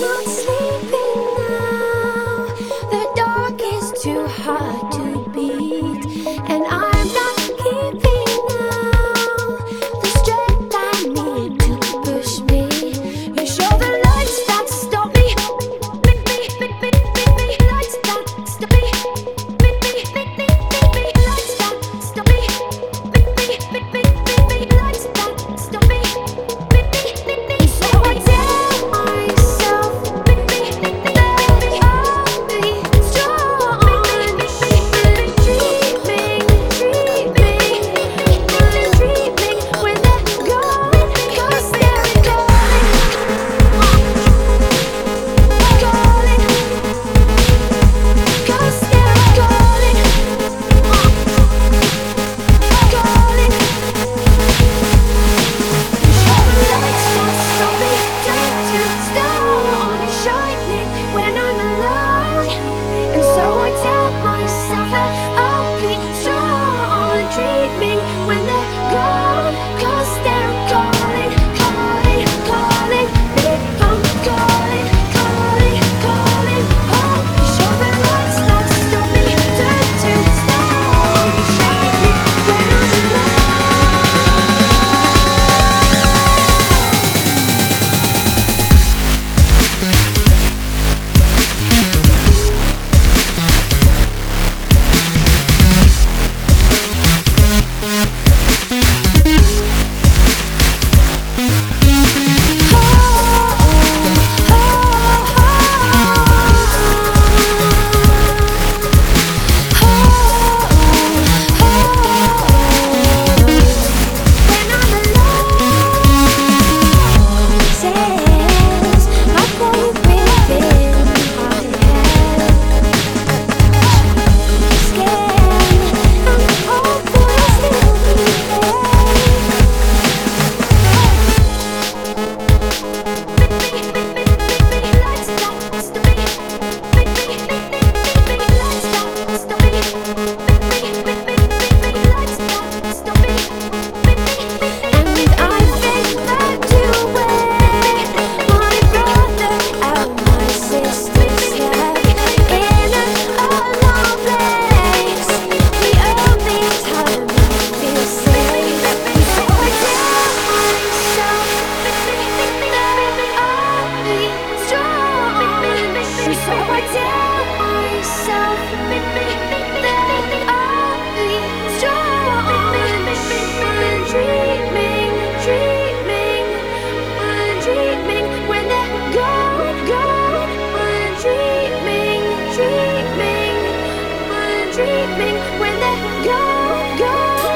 not sleep.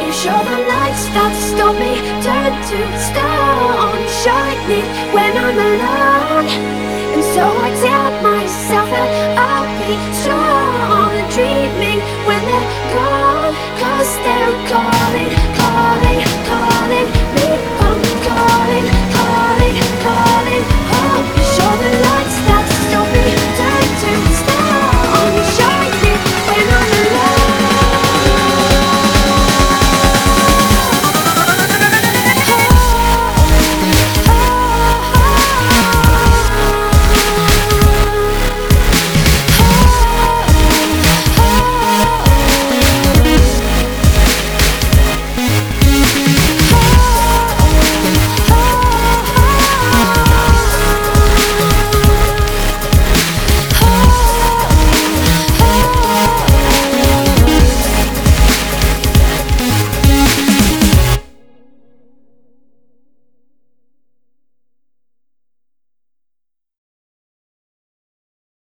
You show the lights that stop me Turn to stone. Shining when I'm alone. And so I tell myself that I'll be strong. Dreaming when they're gone